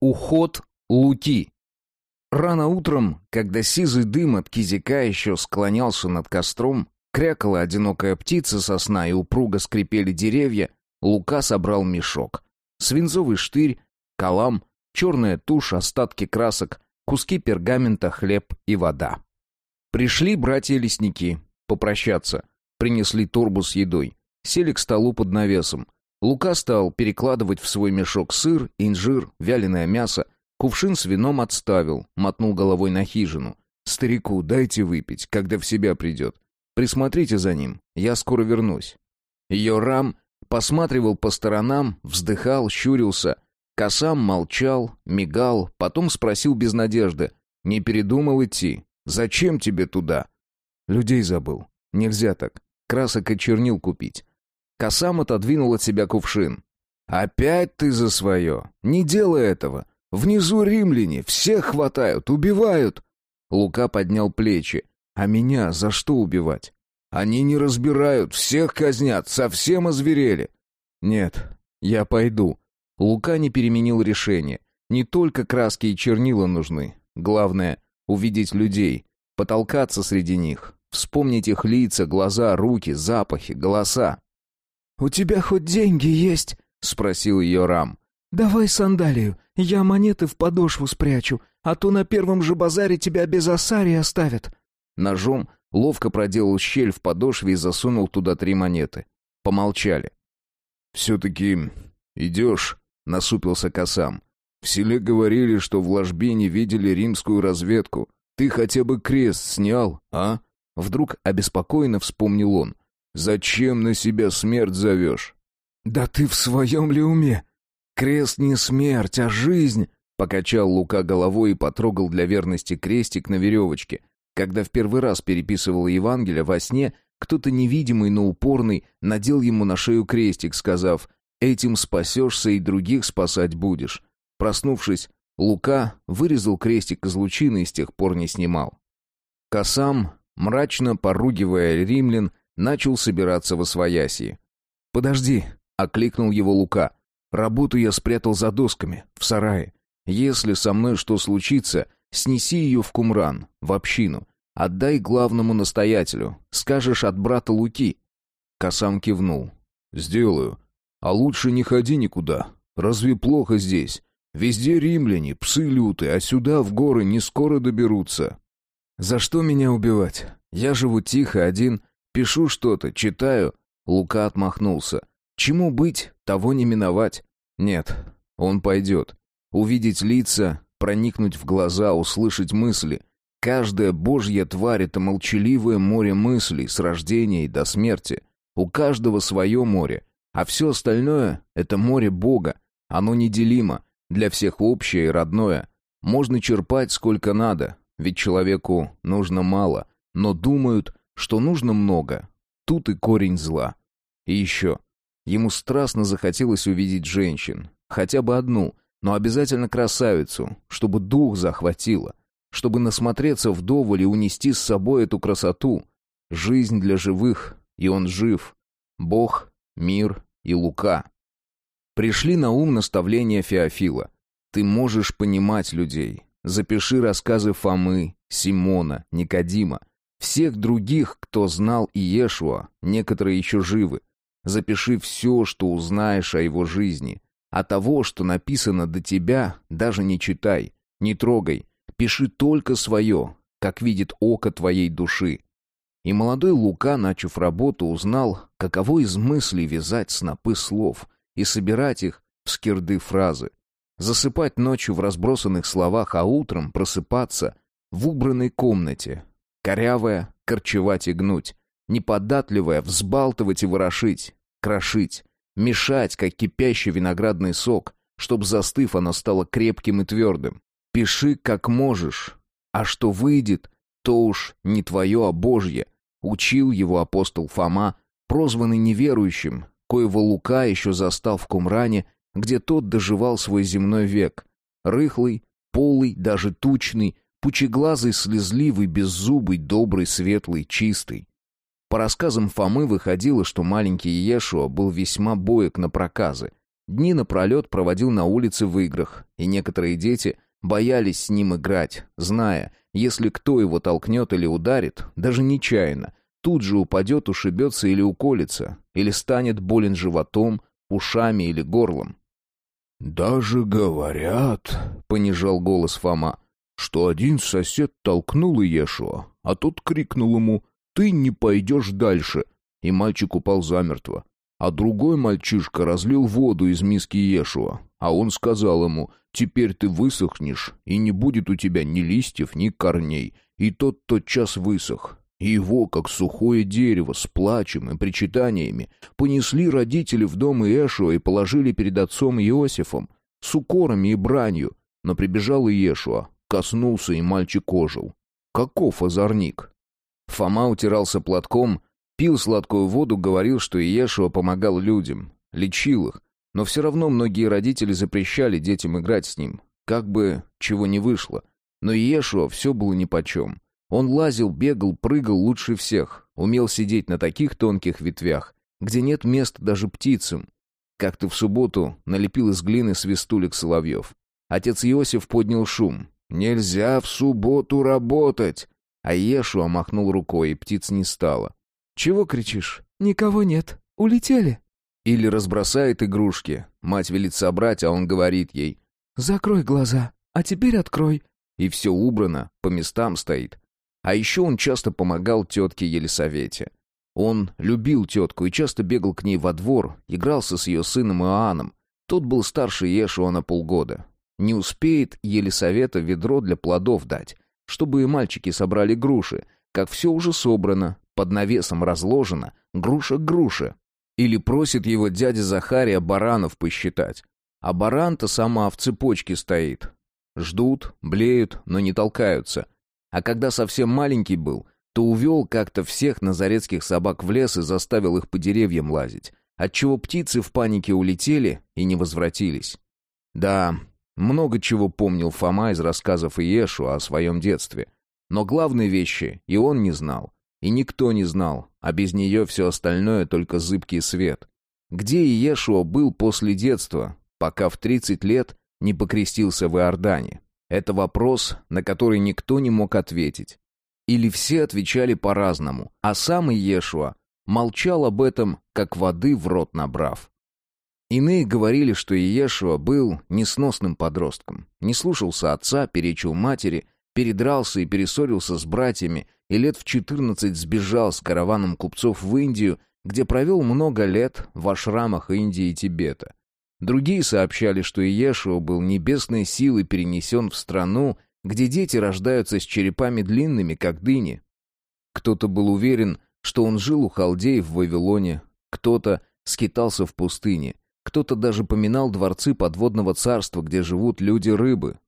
Уход Луки. Рано утром, когда сизый дым от кизика еще склонялся над костром, крякала одинокая птица со сна и упруго скрипели деревья, Лука собрал мешок. Свинцовый штырь, калам, черная тушь, остатки красок, куски пергамента, хлеб и вода. Пришли братья-лесники попрощаться. Принесли торбу с едой. Сели к столу под навесом. Лука стал перекладывать в свой мешок сыр, инжир, вяленое мясо. Кувшин с вином отставил, мотнул головой на хижину. «Старику дайте выпить, когда в себя придет. Присмотрите за ним, я скоро вернусь». Йорам посматривал по сторонам, вздыхал, щурился. Косам молчал, мигал, потом спросил без надежды. «Не передумал идти? Зачем тебе туда?» «Людей забыл. Нельзя так. Красок и чернил купить. Косам отодвинул от себя кувшин. «Опять ты за свое! Не делай этого! Внизу римляне, всех хватают, убивают!» Лука поднял плечи. «А меня за что убивать?» «Они не разбирают, всех казнят, совсем озверели!» «Нет, я пойду». Лука не переменил решение. Не только краски и чернила нужны. Главное — увидеть людей, потолкаться среди них, вспомнить их лица, глаза, руки, запахи, голоса. «У тебя хоть деньги есть?» — спросил ее Рам. «Давай сандалию, я монеты в подошву спрячу, а то на первом же базаре тебя без осари оставят». Ножом ловко проделал щель в подошве и засунул туда три монеты. Помолчали. «Все-таки идешь?» — насупился Косам. «В селе говорили, что в ложбине видели римскую разведку. Ты хотя бы крест снял, а?» Вдруг обеспокоенно вспомнил он. Зачем на себя смерть зовешь?» «Да ты в своем ли уме? Крест не смерть, а жизнь!» Покачал Лука головой и потрогал для верности крестик на веревочке. Когда в первый раз переписывал Евангелие во сне, кто-то невидимый, но упорный надел ему на шею крестик, сказав «Этим спасешься и других спасать будешь». Проснувшись, Лука вырезал крестик из лучины и с тех пор не снимал. Косам, мрачно поругивая римлян, начал собираться во свояси. «Подожди», — окликнул его Лука. «Работу я спрятал за досками, в сарае. Если со мной что случится, снеси ее в Кумран, в общину. Отдай главному настоятелю. Скажешь от брата Луки». Касам кивнул. «Сделаю. А лучше не ходи никуда. Разве плохо здесь? Везде римляне, псы лютые, а сюда, в горы, не скоро доберутся». «За что меня убивать? Я живу тихо, один, Пишу что-то, читаю. Лука отмахнулся. Чему быть, того не миновать. Нет, он пойдет. Увидеть лица, проникнуть в глаза, услышать мысли. Каждая божья тварь — это молчаливое море мыслей с рождения и до смерти. У каждого свое море. А все остальное — это море Бога. Оно неделимо, для всех общее и родное. Можно черпать сколько надо, ведь человеку нужно мало. Но думают, что нужно много. Тут и корень зла. И еще. Ему страстно захотелось увидеть женщин. Хотя бы одну, но обязательно красавицу, чтобы дух захватило. Чтобы насмотреться вдоволь и унести с собой эту красоту. Жизнь для живых, и он жив. Бог, мир и Лука. Пришли на ум наставления Феофила. Ты можешь понимать людей. Запиши рассказы Фомы, Симона, Никодима. Всех других, кто знал Иешуа, некоторые еще живы. Запиши все, что узнаешь о его жизни. А того, что написано до тебя, даже не читай, не трогай. Пиши только свое, как видит око твоей души. И молодой Лука, начав работу, узнал, каково из мыслей вязать снопы слов и собирать их в скирды фразы. Засыпать ночью в разбросанных словах, а утром просыпаться в убранной комнате, Корявая — корчевать и гнуть. Неподатливая — взбалтывать и ворошить. Крошить. Мешать, как кипящий виноградный сок, чтоб, застыв, оно стало крепким и твердым. Пиши, как можешь. А что выйдет, то уж не твое, а Божье. Учил его апостол Фома, прозванный неверующим, коего Лука еще застал в Кумране, где тот доживал свой земной век. Рыхлый, полый, даже тучный, Пучеглазый, слезливый, беззубый, добрый, светлый, чистый. По рассказам Фомы выходило, что маленький Иешуа был весьма боек на проказы. Дни напролет проводил на улице в играх, и некоторые дети боялись с ним играть, зная, если кто его толкнет или ударит, даже нечаянно, тут же упадет, ушибется или уколется, или станет болен животом, ушами или горлом. «Даже говорят», — понижал голос Фома, что один сосед толкнул Иешуа, а тот крикнул ему «Ты не пойдешь дальше!» и мальчик упал замертво. А другой мальчишка разлил воду из миски Иешуа, а он сказал ему «Теперь ты высохнешь, и не будет у тебя ни листьев, ни корней». И тот тотчас высох, и его, как сухое дерево, с плачем и причитаниями, понесли родители в дом Иешуа и положили перед отцом Иосифом, с укорами и бранью. Но прибежал Иешуа, коснулся, и мальчик ожил. Каков озорник! Фома утирался платком, пил сладкую воду, говорил, что Иешуа помогал людям, лечил их, но все равно многие родители запрещали детям играть с ним, как бы чего не вышло. Но Иешуа все было нипочем. Он лазил, бегал, прыгал лучше всех, умел сидеть на таких тонких ветвях, где нет места даже птицам. Как-то в субботу налепил из глины свистулек соловьев. Отец Иосиф поднял шум. «Нельзя в субботу работать!» А Ешуа махнул рукой, и птиц не стало. «Чего кричишь? Никого нет. Улетели?» Или разбросает игрушки. Мать велит собрать, а он говорит ей. «Закрой глаза, а теперь открой». И все убрано, по местам стоит. А еще он часто помогал тетке Елисавете. Он любил тетку и часто бегал к ней во двор, игрался с ее сыном Иоанном. Тот был старше Ешуа на полгода. Не успеет Елисавета ведро для плодов дать, чтобы и мальчики собрали груши, как все уже собрано, под навесом разложено, груша к груше. Или просит его дядя Захария баранов посчитать. А баран-то сама в цепочке стоит. Ждут, блеют, но не толкаются. А когда совсем маленький был, то увел как-то всех назарецких собак в лес и заставил их по деревьям лазить, отчего птицы в панике улетели и не возвратились. Да, много чего помнил Фома из рассказов Иешу о своем детстве. Но главные вещи и он не знал, и никто не знал, а без нее все остальное только зыбкий свет. Где Иешуа был после детства, пока в 30 лет не покрестился в Иордане? Это вопрос, на который никто не мог ответить. Или все отвечали по-разному, а сам Иешуа молчал об этом, как воды в рот набрав. Иные говорили, что Иешуа был несносным подростком, не слушался отца, перечил матери, передрался и перессорился с братьями, и лет в четырнадцать сбежал с караваном купцов в Индию, где провел много лет в ашрамах Индии и Тибета. Другие сообщали, что Иешуа был небесной силой перенесен в страну, где дети рождаются с черепами длинными, как дыни. Кто-то был уверен, что он жил у халдеев в Вавилоне, кто-то скитался в пустыне, кто-то даже поминал дворцы подводного царства, где живут люди-рыбы.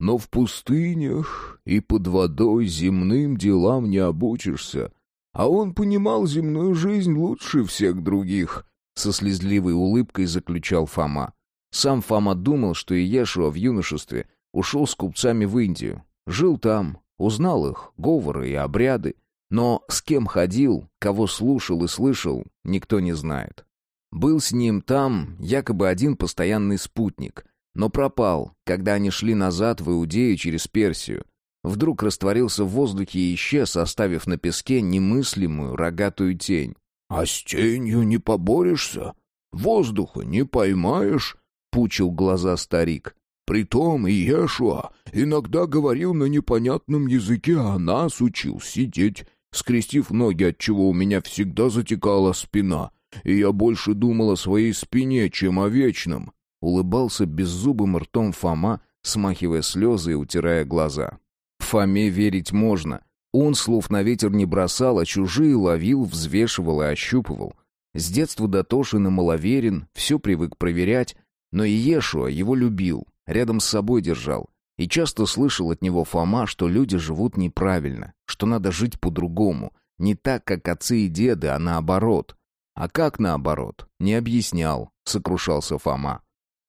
Но в пустынях и под водой земным делам не обучишься, а он понимал земную жизнь лучше всех других, со слезливой улыбкой заключал Фома. Сам Фома думал, что Иешуа в юношестве ушел с купцами в Индию. Жил там, узнал их, говоры и обряды. Но с кем ходил, кого слушал и слышал, никто не знает. Был с ним там якобы один постоянный спутник, но пропал, когда они шли назад в Иудею через Персию. Вдруг растворился в воздухе и исчез, оставив на песке немыслимую рогатую тень. «А с тенью не поборешься? Воздуха не поймаешь?» — пучил глаза старик. «Притом Иешуа иногда говорил на непонятном языке, а нас учил сидеть, скрестив ноги, отчего у меня всегда затекала спина, и я больше думал о своей спине, чем о вечном». Улыбался беззубым ртом Фома, смахивая слезы и утирая глаза. Фоме верить можно. Он слов на ветер не бросал, а чужие ловил, взвешивал и ощупывал. С детства дотошен и маловерен, все привык проверять, но Иешуа его любил, рядом с собой держал. И часто слышал от него Фома, что люди живут неправильно, что надо жить по-другому, не так, как отцы и деды, а наоборот. А как наоборот? Не объяснял, сокрушался Фома.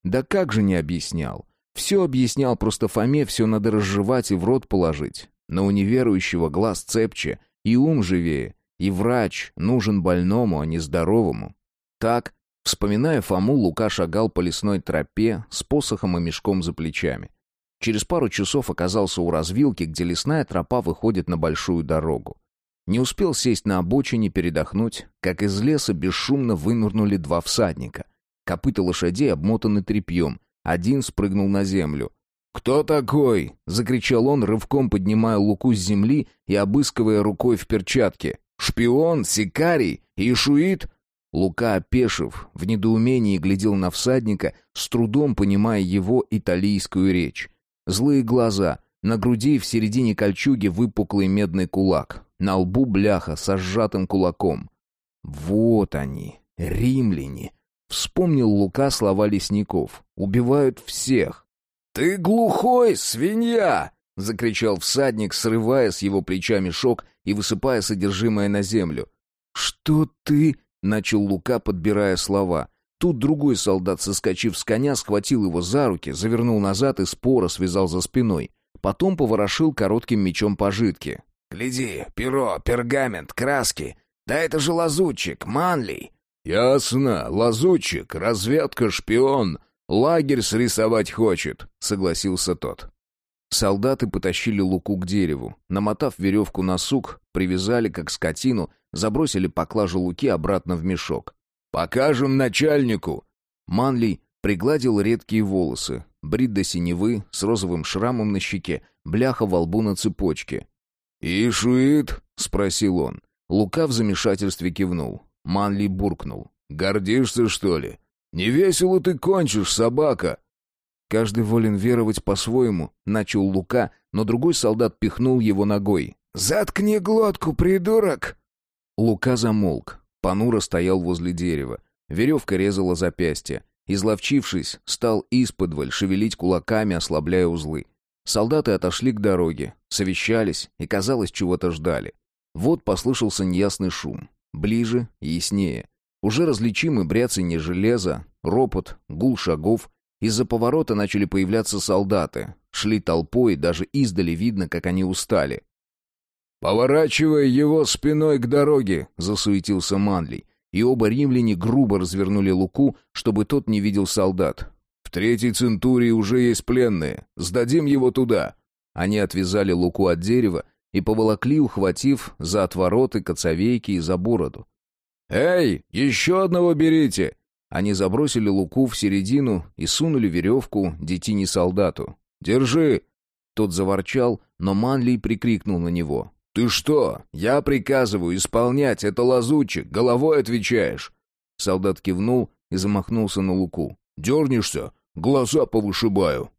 Да как же не объяснял? Все объяснял, просто Фоме все надо разжевать и в рот положить. Но у неверующего глаз цепче и ум живее, и врач нужен больному, а не здоровому. Так, Вспоминая Фому, Лука шагал по лесной тропе с посохом и мешком за плечами. Через пару часов оказался у развилки, где лесная тропа выходит на большую дорогу. Не успел сесть на обочине, передохнуть, как из леса бесшумно вынырнули два всадника. Копыта лошадей обмотаны тряпьем. Один спрыгнул на землю. «Кто такой?» — закричал он, рывком поднимая луку с земли и обыскивая рукой в перчатке. «Шпион? Сикарий? Ишуит?» Лука, опешив, в недоумении глядел на всадника, с трудом понимая его италийскую речь. Злые глаза, на груди в середине кольчуги выпуклый медный кулак, на лбу бляха со сжатым кулаком. «Вот они, римляне!» Вспомнил Лука слова лесников. «Убивают всех!» «Ты глухой, свинья!» — закричал всадник, срывая с его плеча мешок и высыпая содержимое на землю. «Что ты...» — начал Лука, подбирая слова. Тут другой солдат, соскочив с коня, схватил его за руки, завернул назад и споро связал за спиной. Потом поворошил коротким мечом пожитки. «Гляди, перо, пергамент, краски. Да это же лазутчик, Манли!» «Ясно, лазутчик, разведка, шпион. Лагерь срисовать хочет», — согласился тот. Солдаты потащили Луку к дереву. Намотав веревку на сук, привязали, как скотину, забросили поклажу Луки обратно в мешок. «Покажем начальнику!» Манли пригладил редкие волосы, брит до синевы, с розовым шрамом на щеке, бляха во лбу на цепочке. «Ишуит?» — спросил он. Лука в замешательстве кивнул. Манли буркнул. «Гордишься, что ли? Не весело ты кончишь, собака!» «Каждый волен веровать по-своему», — начал Лука, но другой солдат пихнул его ногой. «Заткни глотку, придурок!» Лука замолк. Панура стоял возле дерева. Веревка резала запястье. Изловчившись, стал исподволь шевелить кулаками, ослабляя узлы. Солдаты отошли к дороге, совещались и, казалось, чего-то ждали. Вот послышался неясный шум. Ближе и яснее. Уже различимы бряцанье железа, ропот, гул шагов. Из-за поворота начали появляться солдаты. Шли толпой, даже издали видно, как они устали. «Поворачивая его спиной к дороге», — засуетился Манли. И оба римляне грубо развернули Луку, чтобы тот не видел солдат. «В третьей центурии уже есть пленные. Сдадим его туда». Они отвязали Луку от дерева и поволокли, ухватив за отвороты, коцовейки и за бороду. «Эй, еще одного берите!» Они забросили Луку в середину и сунули веревку детине-солдату. «Держи!» Тот заворчал, но Манли прикрикнул на него. «Ты что? Я приказываю исполнять, это лазутчик, головой отвечаешь!» Солдат кивнул и замахнулся на Луку. «Дернешься? Глаза повышибаю!»